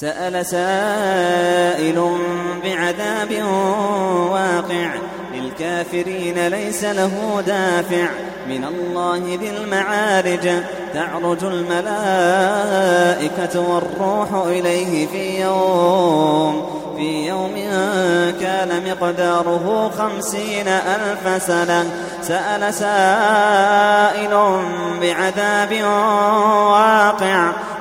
سأل سائل بعذاب واقع للكافرين ليس له دافع من الله ذي المعارج. تعرج الملائكة والروح إليه في يوم في يوم كان مقداره خمسين ألف سنة. سأل سائل بعذاب واقع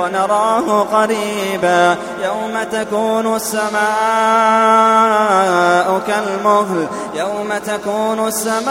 ونراه قريبا يوم تكون السماء كالمهل يوم تكون السماء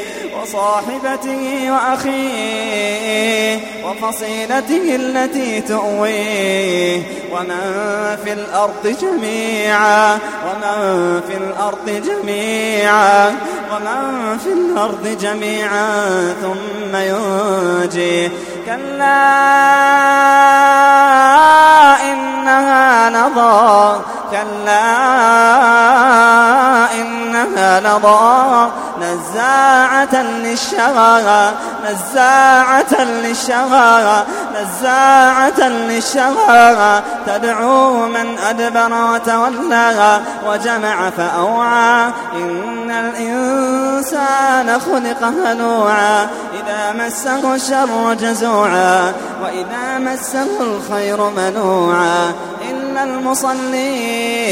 وصاحبته وأخيه وفصيلته التي تؤويه ومن في الأرض جميعا ومن في الأرض جميعا ومن في الأرض جميعا ثم ينجيه كلا إنها نظى كلا إنها لظى. نزاعة للشغى نزاعة للشغى نزاعة للشغى تدعو من أدبر وتولى وجمع فأوعى. إن الإنسان خلق هلوعا. إذا مسه الشر جزوعا وإذا مسه الخير منوعا. إلا المصلين.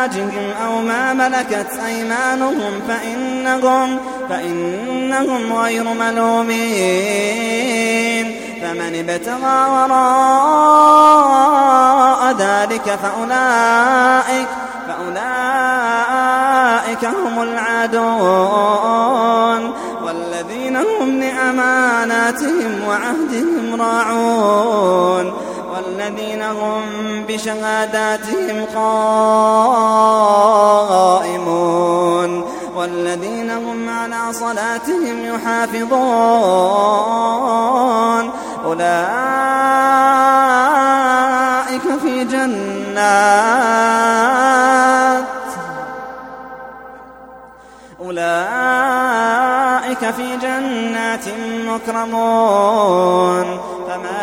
أزواجهم أو ما ملكت أيمانهم فإنهم, فإنهم غير ملومين. فمن ابتغى وراء ذلك فأولئك فأولئك هم العادون. والذين هم لأماناتهم وعهدهم راعون. والذين هم بشهاداتهم قائمون والذين هم على صلاتهم يحافظون أولئك في جنات أولئك في جنات مكرمون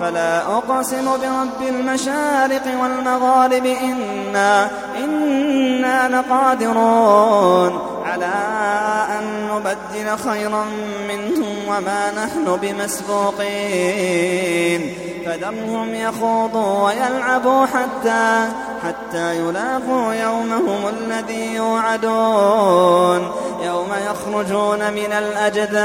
فلا أقسم برب المشارق والمغارب إنا, إنا لقادرون. على أن نبدل خيرا منهم وما نحن بمسبوقين. فذرهم يخوضوا ويلعبوا حتى حتى يلاقوا يومهم الذي يوعدون. يوم يخرجون من الأجداث.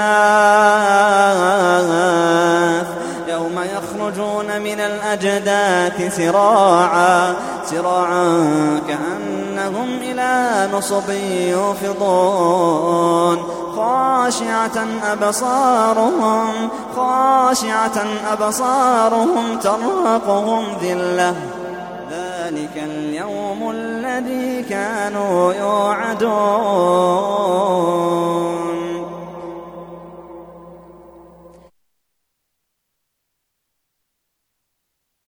من الأجداث سراعا سراعا كأنهم إلى نصب يوفضون. خاشعة أبصارهم خاشعة أبصارهم ترهقهم ذلة. ذلك اليوم الذي كانوا يوعدون.